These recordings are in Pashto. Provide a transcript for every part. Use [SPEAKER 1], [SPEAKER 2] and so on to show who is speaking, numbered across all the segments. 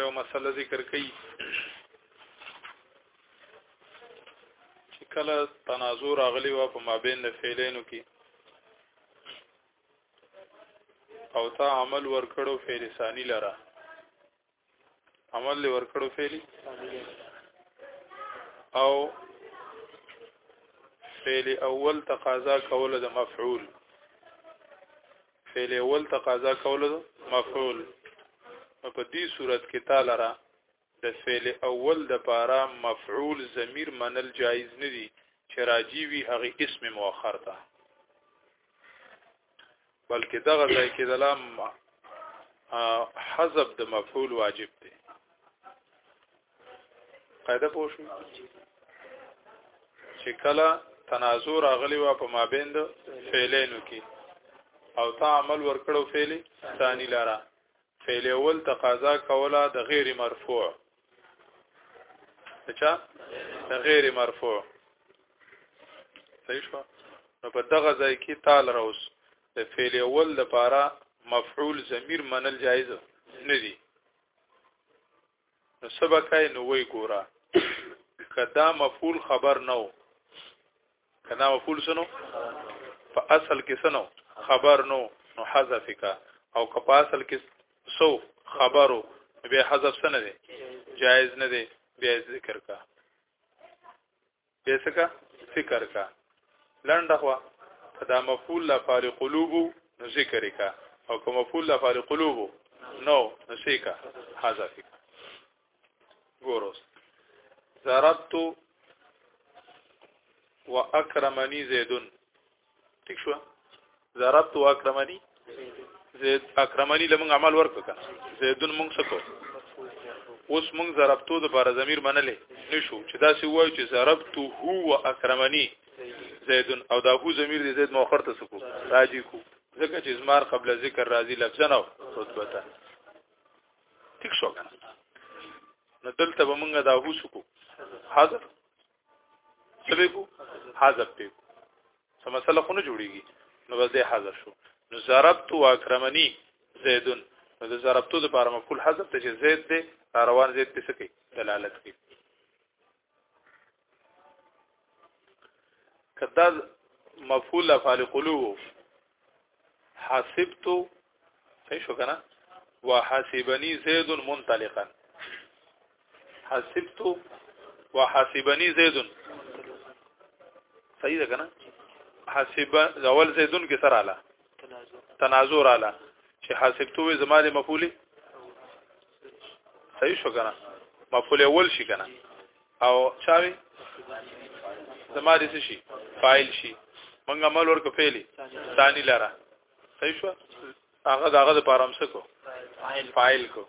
[SPEAKER 1] یو مسله ذکر کړي چې کله تنازع راغلی و په مابین د فعلینو کې او تا عمل ورکړو فعل ثانی لره عمل ورکړو فعلی او فعل اول تقاضا کوله د مفعول فعل اول تقاضا کوله د مفعول په دې صورت کې تعالی را د فعل اول د پاره مفعول ضمیر منل جایز نه دي چې راجی وی هغه اسم مؤخر ته بلکې دغه ځای کې د لام حذف د مفعول واجب دی قاعده پوه شو چې کله تنازع راغلی و په مابین د فعلینو کې او تا عمل ورکړو فعلی ثانی لاره فعل اول تقاضا کوله د غیر مرفوع اچھا غیر مرفوع صحیح شو نو په دغه ځای کې تال راوس د فعل اول لپاره مفعول ضمیر منل جایز نه دی نو سبا کای نو وی ګورا کدا مفعول خبر نو کدا مفعول سنو په اصل کې سنو خبر نو نو حذف کا او که په اصل کې سو خبرو بیا حذف سن دی جائز نه دی بیا ذکر کا بیسه کا ذکر کا لنډه خوا دا مفعول لا فار قلوب نو ذکر کا او که مفعول لا فار قلوب نو نو سیکا حذف کا ګوروس ضربت واکرمنی زیدون ٹھیک شو ضربت واکرمنی زید اکرمنی لمن عمل ورک کړه زیدون مونږ سکو اوس مونږ ضربتو د بار ضمیر منلې نشو چې دا سی وایو چې ضربت هو واکرمنی زیدون او دا هو ضمیر دې زید مؤخر ته سکو راځي کو ځکه چې زمار قبل ذکر راځي لفظا او رتبه ټیک شو کنه نو دلته به مونږه دا هوس کو حذف سبه کو حذف په څه مسله خو نه جوړیږي نو بس دې حذف شو نو ضربت او اکرمنی زیدون نو د ضربتو د لپاره مفعول حذف ته چې زید دې روان زید څه کوي دلالت کوي کدا مفعول افعال قلوب حسبت صحیح شو کنه وحسبني زيد منطلقا حسبت وحسبني زيد صحیح ده کنه حسب اول زيدون کې سره اعلی تنازع رااله چې حاسبتو وې زما د مفعولي صحیح شو کنه مفعول اول شي کنه او چاوي زما د څه شي فاعل شي مونږ عمل ورکو فعلی ثاني لاره صحیح شو هغه داغه د پارامسکو فاعل کو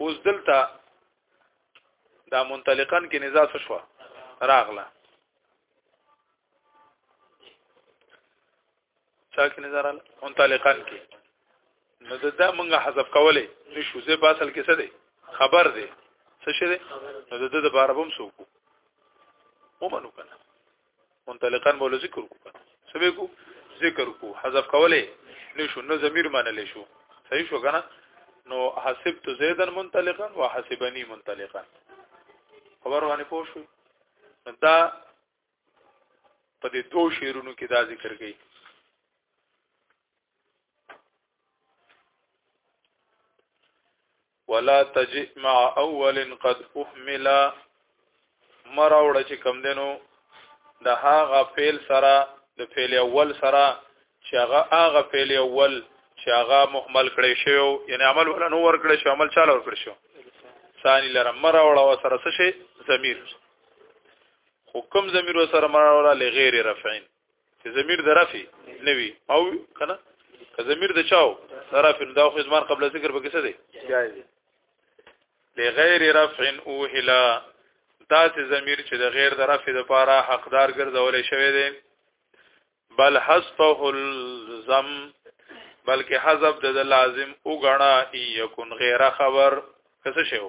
[SPEAKER 1] اوس دلته دا منطلقن کې نزا څه شو راغله چا کې نظر ال منطلقن کې نو دا موږ حذف کولې نشو زه په اصل کې څه دی خبر دی څه شي دی نو د د باربم سوکو ومنو کنه منطلقاً بوله ذکر کو سبې کو ذکر کو حذف کولې نشو نو ضمیر منل شو صحیح شو کنه نو حسبت زیدا منطلقا وحسبني منطلقا خبر باندې پوه شو دا په دې دوه شعرونو کې دا ذکر کړي ولا تجئ مع اول قد اهمل مراوړ چې کم دینو د هاغه فعل سره د فعل اول سره چې هغه هغه فعل اول چې هغه مهمل کړی شو یعنی عمل ولا نو ور کړی شو عمل چاله ور کړی شو ثانی لره مراوړ او سره څه شي ضمیر حکم ضمیر سره مراوړ لغیر رفعین چې ضمیر د رفع نه وي او کنه که ضمیر د چاو رفع دا خو زمان قبل ذکر به کیسه دی جایز لغیر رفع اوهلا دا چې ضمیر چې د غیر د رفع لپاره حقدار ګرځول شوی دی بل حذفه الزم بلکې حذف د لازم وګڼا یکون غیر خبر کسه شو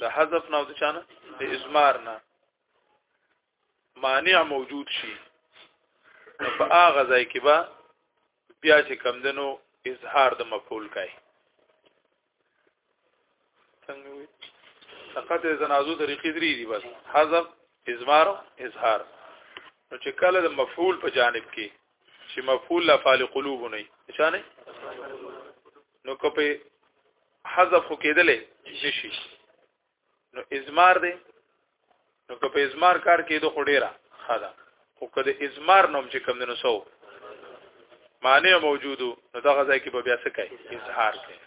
[SPEAKER 1] د حذف نه او د چانه د ازمار نه مانع موجود شي په هغه ځای کې به بیا چې کم دنو اظهار د مفعول کوي څنګه وي فقط د جنازو طریقې درې دي بس حذف ازمار اظهار نو چې کله د مفعول په جانب کې چې مفعول لفعل قلوب نه چا نه نو که په حذف کېدلې نشي نو ازمار دی نو که په ازمار کار کېدو خو ډیره خدا خو که د ازمار نوم چې کم دنو سو معنی موجودو نو دغه ځای کې به بیا څه کوي اظهار کوي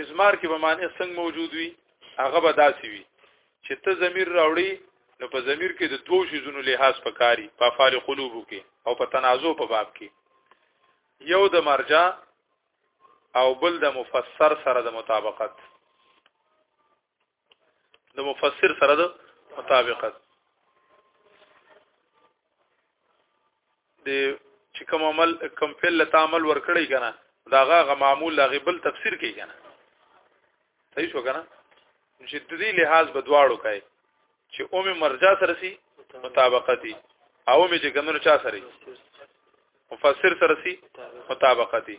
[SPEAKER 1] ازمار کې به معنی څنګه موجود وي هغه به داسي وي چې ته ضمیر راوړي نو په ضمیر کې د دوه شیزونو لحاظ پکاري په فال قلوب کې او په تنازع په باب کې یو د مرجع او بل د مفسر سره د مطابقت د مفسر سره د مطابقت د چې کوم عمل کوم فعل له تعامل ور کړی کنه دا هغه معمول لا غبل تفسیر کوي کنه صحیح شو کنه چې د دې لحاظ به دواړو کوي چې اومه مرجع سره سي مطابقتي او مې چې ګندنو چا سره مفسر سره سي مطابقتي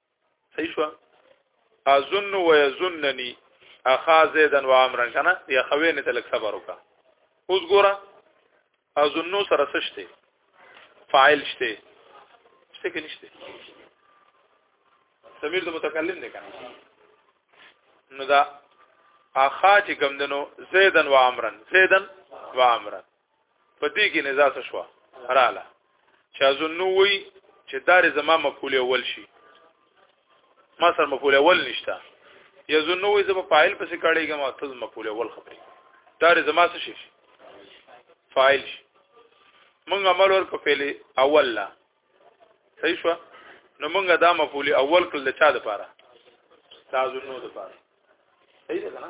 [SPEAKER 1] صحیح شو اظن و یظننی اخا زیدن و عمرا کنه یا خوی نه تلک صبر وکا اوس ګوره اظنو سره سشته فاعل شته څه کې نشته ضمیر د متکلم دی کنه نو دا اخا چې ګمندنو زیدن و عمرا زیدن و عمرا په دې کې نزاع شو رااله چې ازنو وی چې دار زما مفعول اول شي ما سره مفعول اول نشته یزنو وی زما فاعل پسې کړيږم او تز مفعول اول خبرې دار زما څه شي فاعل شي موږ عمل ور په فعل اول لا صحیح شو نو موږ دا مفعول اول کړل د چا د پاره تازو نو د پاره صحیح ده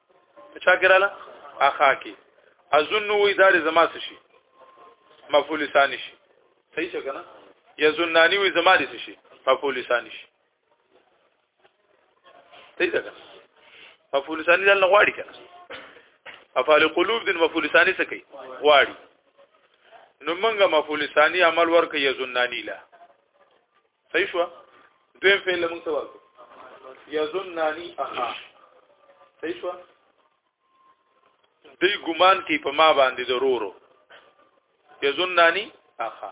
[SPEAKER 1] چا کړه اخا کی اظن وی دار زما څه شي مفعول ثانی شي صحیح څه کنه یظنانی وی زما دي څه شي مفعول ثانی شي صحیح ده مفعول ثانی دل غواړي کنه افعال قلوب دین مفعول ثانی څه کوي غواړي نو موږ مفعول ثانی عمل ورکه یظنانی لا صحیح شو دویم فعل موږ ته ورکو یظننی اخا صحیح شو دی ګمان کوي په ما باندې ضرورو یظننی اخا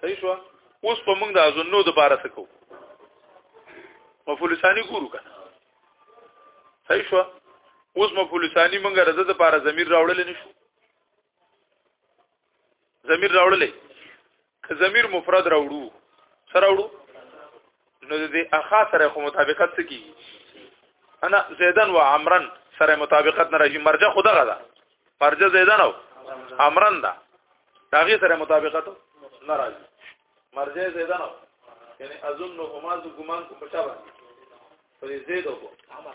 [SPEAKER 1] صحیح شو اوس په موږ د ازنو د بار څه کو مفعول ثانی ګورو کنه صحیح شو اوس مفعول ثانی موږ رزه د بار ضمیر راوړل نشو ضمیر راوړل که ضمیر مفرد راوړو سره وړو نو د دې اخا سره خو مطابقت څه کیږي انا زیدن و عمرن سره مطابقت نه راځي مرجع خدا غدا مرجع زیدن او عمرن دا داغه سره مطابقت نه راځي مرجع زیدن او یعنی اظن هما ذو ګمان کو پچا باندې پرې زید او عمر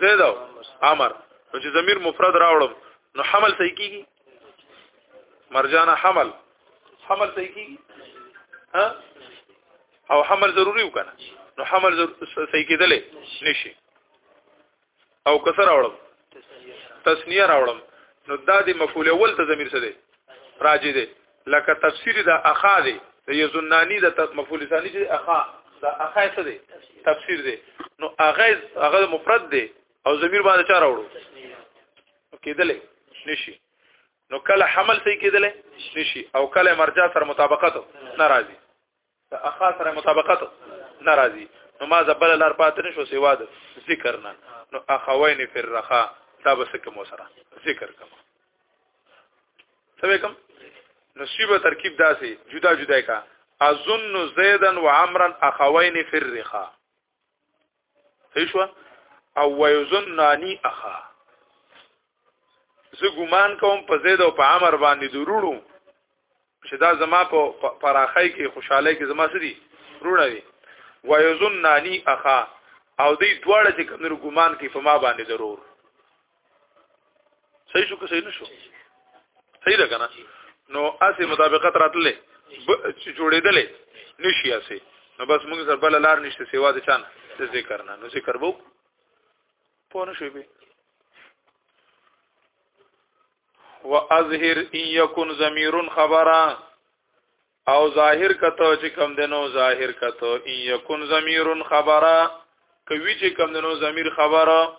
[SPEAKER 1] زید او عمر نو چې ضمیر مفرد راوړم نو حمل صحیح کیږي مرجانه حمل حمل صحیح کیږي ها او حمل ضروری وکنه نو حمل صحیح کېدلې نشي او کسر راوړم تسنیه راوړم نو دا د مفعول اول ته ضمیر څه دی راځي دی لکه تفسیر د اخا دی د یزنانی د مفعول ثانی چې اخا دا اخا څه دی تفسیر دی نو اغه اغه مفرد دی او ضمیر باندې چا راوړو کېدلې نشي نو کله حمل صحیح کېدلې نشي او کله مرجع سره مطابقت ناراضي د اخا سره مطابقت ناراضي نو ما زبل لار پات نه شو سیوا د ذکر نه نو اخوین فی الرخا دا بس کوم سره ذکر کوم سمه کوم نصیب ترکیب داسې جدا جدا کا اظن زیدن و عمرا اخوین فی الرخا هیښوا او ويظنني اخا زه ګمان کوم په زید او په عمر باندې درونو چې دا زما په پراخای کې خوشحالي کې زما سدي رونه دي ويظنني اخا او دې دواړه چې کوم ګمان کوي په ما باندې ضرور صحیح شو که صحیح نشو صحیح ده کنه نو اسی مطابقت راتلې چې جوړېدلې نشي اسی نو بس موږ سره بل لار نشته سیوا د چان د ذکر نه نو ذکر وو پونه شوی به واظهر ان يكن ضمير خبرا او ظاهر کته چې کم دنو ظاهر کته ان يكن ضمير خبرا کوي چې کم دنو ضمير خبره